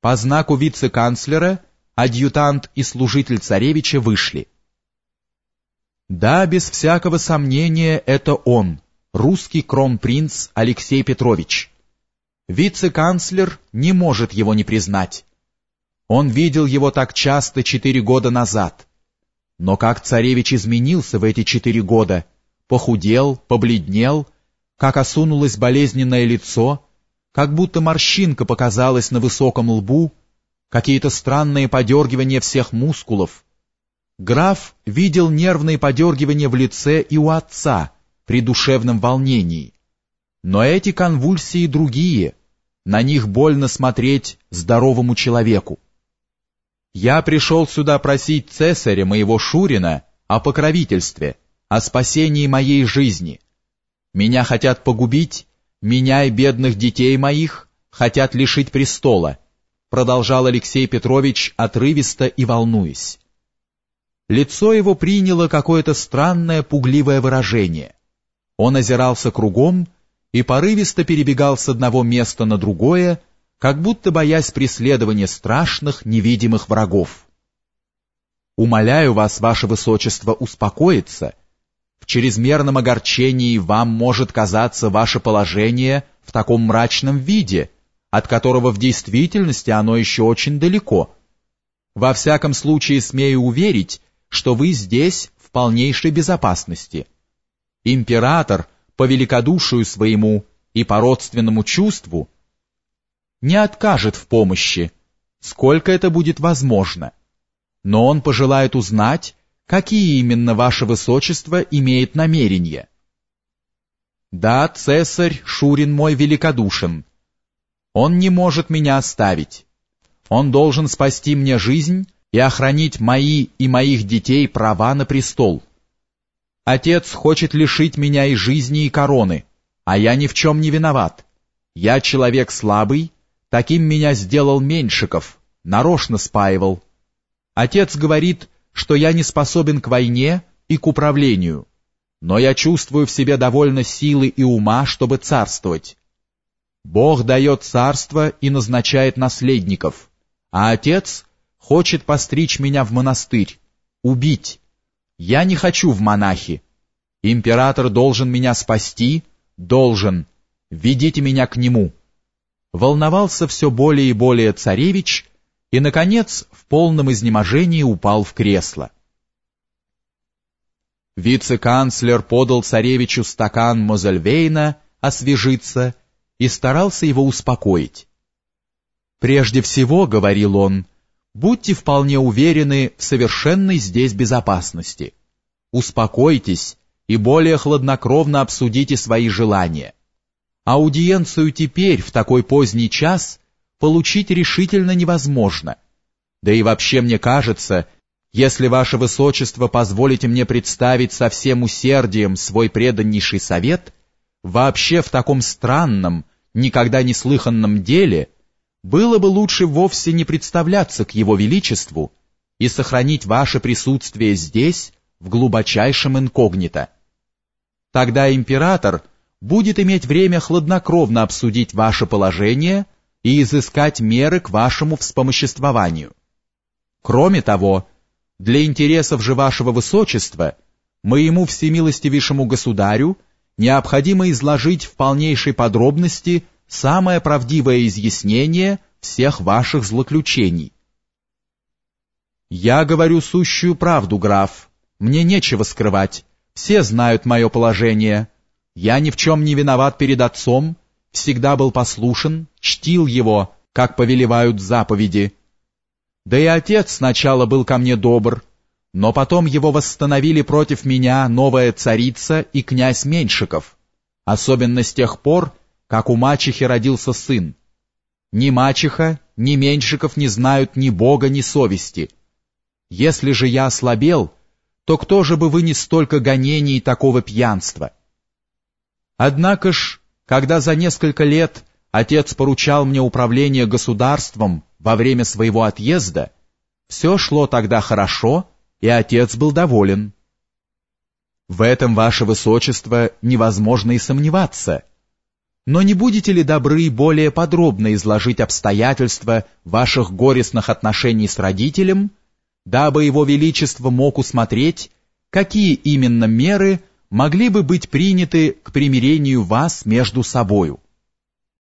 По знаку вице-канцлера адъютант и служитель царевича вышли. Да, без всякого сомнения, это он, русский кронпринц Алексей Петрович. Вице-канцлер не может его не признать. Он видел его так часто четыре года назад. Но как царевич изменился в эти четыре года, похудел, побледнел, как осунулось болезненное лицо, как будто морщинка показалась на высоком лбу, какие-то странные подергивания всех мускулов. Граф видел нервные подергивания в лице и у отца при душевном волнении. Но эти конвульсии другие, на них больно смотреть здоровому человеку. Я пришел сюда просить цесаря моего Шурина о покровительстве, о спасении моей жизни. Меня хотят погубить, меня и бедных детей моих хотят лишить престола, продолжал Алексей Петрович отрывисто и волнуясь. Лицо его приняло какое-то странное пугливое выражение. Он озирался кругом и порывисто перебегал с одного места на другое, как будто боясь преследования страшных невидимых врагов. «Умоляю вас, ваше высочество, успокоиться. В чрезмерном огорчении вам может казаться ваше положение в таком мрачном виде, от которого в действительности оно еще очень далеко. Во всяком случае смею уверить, что вы здесь в полнейшей безопасности. Император по великодушию своему и по родственному чувству не откажет в помощи, сколько это будет возможно. Но он пожелает узнать, какие именно ваше высочество имеет намерения. Да, цесарь Шурин мой великодушен, он не может меня оставить. Он должен спасти мне жизнь и охранить мои и моих детей права на престол. Отец хочет лишить меня и жизни, и короны, а я ни в чем не виноват. Я человек слабый, таким меня сделал Меньшиков, нарочно спаивал. Отец говорит, что я не способен к войне и к управлению, но я чувствую в себе довольно силы и ума, чтобы царствовать. Бог дает царство и назначает наследников, а отец хочет постричь меня в монастырь, убить. Я не хочу в монахи. Император должен меня спасти, должен. Ведите меня к нему. Волновался все более и более царевич и, наконец, в полном изнеможении упал в кресло. Вице-канцлер подал царевичу стакан Мозельвейна освежиться и старался его успокоить. «Прежде всего, — говорил он, — будьте вполне уверены в совершенной здесь безопасности. Успокойтесь и более хладнокровно обсудите свои желания. Аудиенцию теперь, в такой поздний час, получить решительно невозможно. Да и вообще мне кажется, если ваше высочество позволите мне представить со всем усердием свой преданнейший совет — вообще в таком странном, никогда не слыханном деле, было бы лучше вовсе не представляться к его величеству и сохранить ваше присутствие здесь в глубочайшем инкогнито. Тогда император будет иметь время хладнокровно обсудить ваше положение и изыскать меры к вашему вспомоществованию. Кроме того, для интересов же вашего высочества, моему всемилостивейшему государю необходимо изложить в полнейшей подробности самое правдивое изъяснение всех ваших злоключений. Я говорю сущую правду, граф, мне нечего скрывать, все знают мое положение. Я ни в чем не виноват перед отцом, всегда был послушен, чтил его, как повелевают заповеди. Да и отец сначала был ко мне добр, но потом его восстановили против меня новая царица и князь Меньшиков, особенно с тех пор, как у мачехи родился сын. Ни мачеха, ни Меньшиков не знают ни Бога, ни совести. Если же я ослабел, то кто же бы вынес столько гонений и такого пьянства? Однако ж, когда за несколько лет отец поручал мне управление государством во время своего отъезда, все шло тогда хорошо, и отец был доволен. В этом, ваше высочество, невозможно и сомневаться. Но не будете ли добры более подробно изложить обстоятельства ваших горестных отношений с родителем, дабы его величество мог усмотреть, какие именно меры могли бы быть приняты к примирению вас между собою?